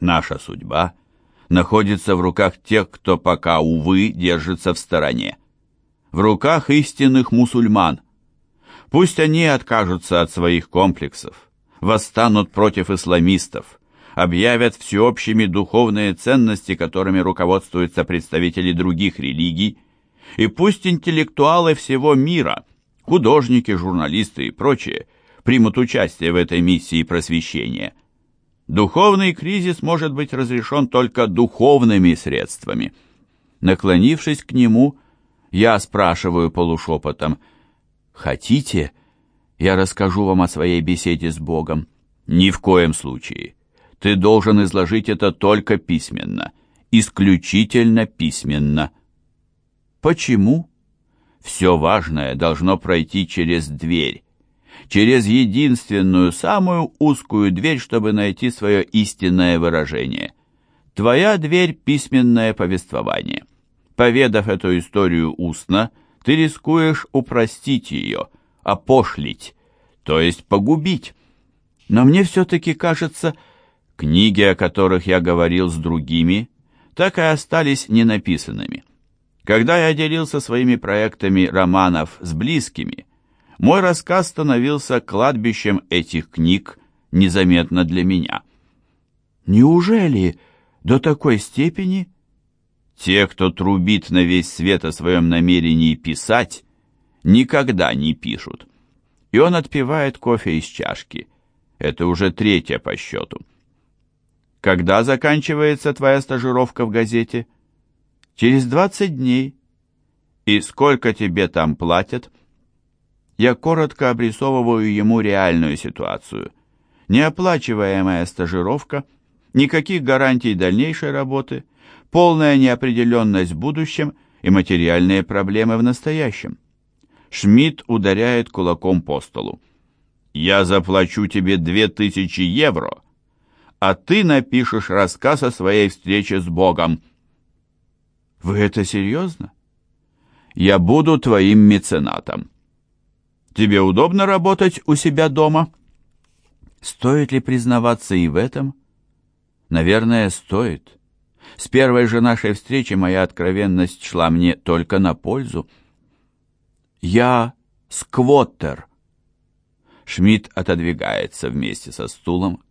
Наша судьба находится в руках тех, кто пока, увы, держится в стороне. В руках истинных мусульман. Пусть они откажутся от своих комплексов, восстанут против исламистов, объявят всеобщими духовные ценности, которыми руководствуются представители других религий, и пусть интеллектуалы всего мира, художники, журналисты и прочие, примут участие в этой миссии просвещения – Духовный кризис может быть разрешен только духовными средствами. Наклонившись к нему, я спрашиваю полушепотом, «Хотите, я расскажу вам о своей беседе с Богом?» «Ни в коем случае. Ты должен изложить это только письменно, исключительно письменно». «Почему?» «Все важное должно пройти через дверь, через единственную, самую узкую дверь, чтобы найти свое истинное выражение. Твоя дверь — письменное повествование. Поведав эту историю устно, ты рискуешь упростить ее, опошлить, то есть погубить. Но мне все-таки кажется, книги, о которых я говорил с другими, так и остались ненаписанными. Когда я делился своими проектами романов с близкими, мой рассказ становился кладбищем этих книг незаметно для меня. Неужели до такой степени? Те, кто трубит на весь свет о своем намерении писать, никогда не пишут. И он отпивает кофе из чашки. Это уже третья по счету. Когда заканчивается твоя стажировка в газете? Через 20 дней. И сколько тебе там платят? Я коротко обрисовываю ему реальную ситуацию. Неоплачиваемая стажировка, никаких гарантий дальнейшей работы, полная неопределенность в будущем и материальные проблемы в настоящем. Шмидт ударяет кулаком по столу. «Я заплачу тебе две тысячи евро, а ты напишешь рассказ о своей встрече с Богом». «Вы это серьезно?» «Я буду твоим меценатом». Тебе удобно работать у себя дома? Стоит ли признаваться и в этом? Наверное, стоит. С первой же нашей встречи моя откровенность шла мне только на пользу. Я сквоттер. Шмидт отодвигается вместе со стулом,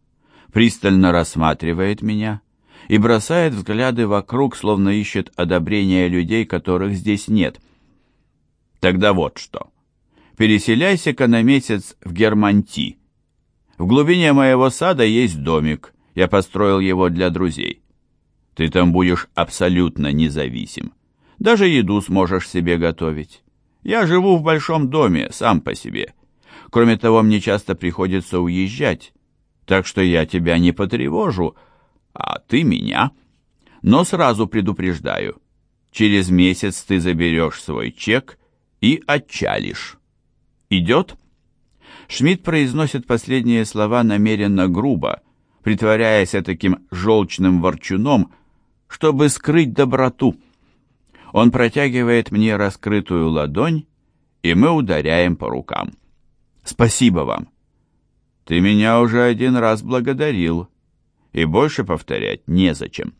пристально рассматривает меня и бросает взгляды вокруг, словно ищет одобрения людей, которых здесь нет. Тогда вот что переселяйся-ка на месяц в Германти. В глубине моего сада есть домик, я построил его для друзей. Ты там будешь абсолютно независим. Даже еду сможешь себе готовить. Я живу в большом доме, сам по себе. Кроме того, мне часто приходится уезжать, так что я тебя не потревожу, а ты меня. Но сразу предупреждаю, через месяц ты заберешь свой чек и отчалишь. «Идет?» Шмидт произносит последние слова намеренно грубо, притворяясь таким желчным ворчуном, чтобы скрыть доброту. Он протягивает мне раскрытую ладонь, и мы ударяем по рукам. «Спасибо вам!» «Ты меня уже один раз благодарил, и больше повторять незачем.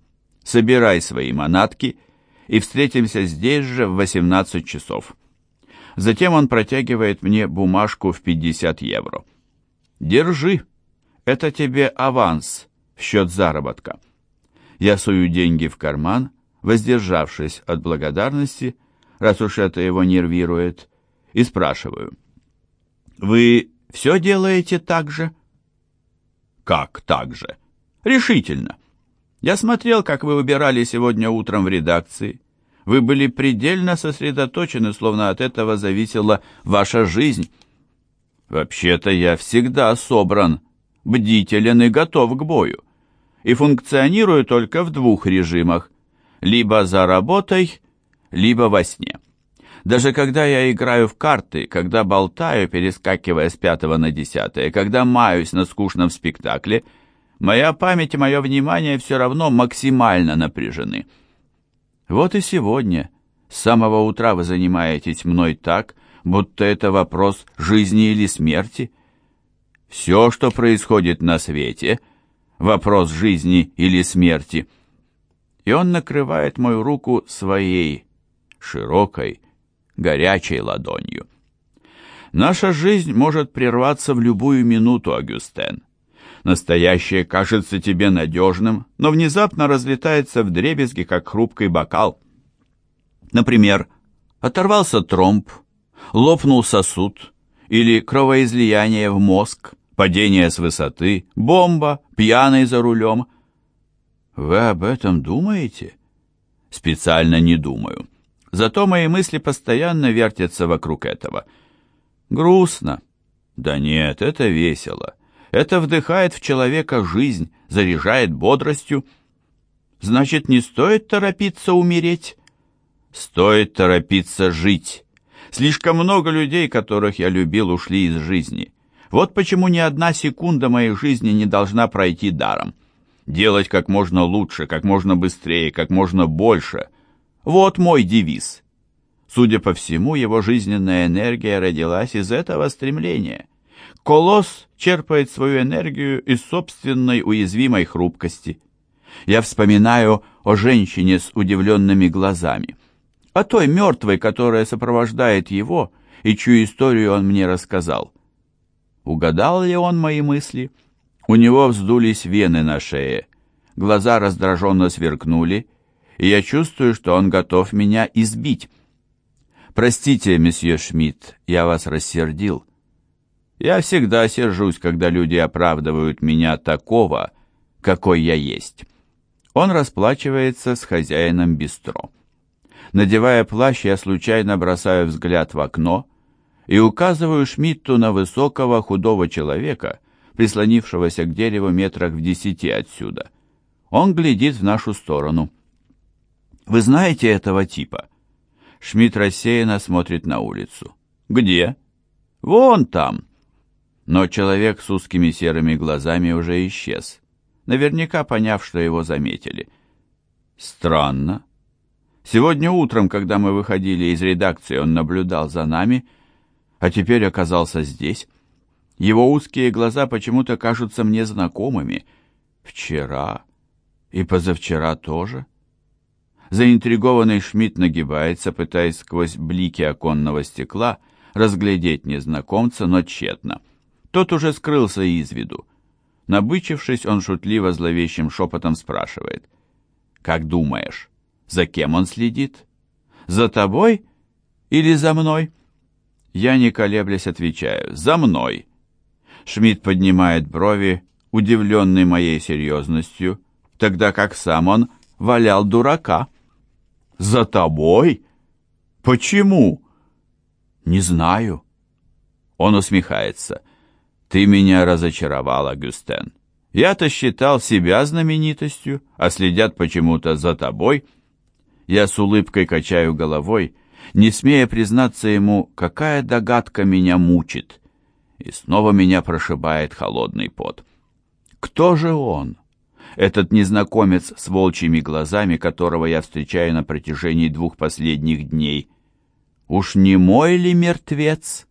Собирай свои манатки и встретимся здесь же в 18 часов». Затем он протягивает мне бумажку в 50 евро. «Держи, это тебе аванс в счет заработка». Я сую деньги в карман, воздержавшись от благодарности, раз уж это его нервирует, и спрашиваю. «Вы все делаете так же?» «Как так же?» «Решительно. Я смотрел, как вы убирали сегодня утром в редакции. Вы были предельно сосредоточены, словно от этого зависела ваша жизнь. Вообще-то я всегда собран, бдителен и готов к бою. И функционирую только в двух режимах. Либо за работой, либо во сне. Даже когда я играю в карты, когда болтаю, перескакивая с пятого на десятое, когда маюсь на скучном спектакле, моя память и мое внимание все равно максимально напряжены. Вот и сегодня, с самого утра вы занимаетесь мной так, будто это вопрос жизни или смерти. Все, что происходит на свете, вопрос жизни или смерти. И он накрывает мою руку своей широкой, горячей ладонью. Наша жизнь может прерваться в любую минуту, Агюстен. Настоящее кажется тебе надежным, но внезапно разлетается в дребезги, как хрупкий бокал. Например, оторвался тромб, лопнул сосуд, или кровоизлияние в мозг, падение с высоты, бомба, пьяный за рулем. Вы об этом думаете? Специально не думаю. Зато мои мысли постоянно вертятся вокруг этого. Грустно. Да нет, это весело. Это вдыхает в человека жизнь, заряжает бодростью. Значит, не стоит торопиться умереть? Стоит торопиться жить. Слишком много людей, которых я любил, ушли из жизни. Вот почему ни одна секунда моей жизни не должна пройти даром. Делать как можно лучше, как можно быстрее, как можно больше. Вот мой девиз. Судя по всему, его жизненная энергия родилась из этого стремления. Колосс черпает свою энергию из собственной уязвимой хрупкости. Я вспоминаю о женщине с удивленными глазами о той мертвой, которая сопровождает его и чью историю он мне рассказал. Угадал ли он мои мысли? У него вздулись вены на шее, глаза раздраженно сверкнули, и я чувствую, что он готов меня избить. «Простите, месье Шмидт, я вас рассердил. Я всегда сержусь, когда люди оправдывают меня такого, какой я есть». Он расплачивается с хозяином бистро. Надевая плащ, я случайно бросаю взгляд в окно и указываю Шмидту на высокого худого человека, прислонившегося к дереву метрах в десяти отсюда. Он глядит в нашу сторону. «Вы знаете этого типа?» Шмидт рассеянно смотрит на улицу. «Где?» «Вон там!» Но человек с узкими серыми глазами уже исчез, наверняка поняв, что его заметили. «Странно. Сегодня утром, когда мы выходили из редакции, он наблюдал за нами, а теперь оказался здесь. Его узкие глаза почему-то кажутся мне знакомыми. Вчера и позавчера тоже. Заинтригованный Шмидт нагибается, пытаясь сквозь блики оконного стекла разглядеть незнакомца, но тщетно. Тот уже скрылся из виду. Набычившись, он шутливо зловещим шепотом спрашивает. «Как думаешь, за кем он следит? За тобой или за мной? Я, не колеблясь, отвечаю. За мной. Шмидт поднимает брови, удивленный моей серьезностью, тогда как сам он валял дурака. «За тобой? Почему?» «Не знаю». Он усмехается. «Ты меня разочаровал, Агюстен. Я-то считал себя знаменитостью, а следят почему-то за тобой». Я с улыбкой качаю головой, не смея признаться ему, какая догадка меня мучит. И снова меня прошибает холодный пот. Кто же он? Этот незнакомец с волчьими глазами, которого я встречаю на протяжении двух последних дней. Уж не мой ли мертвец?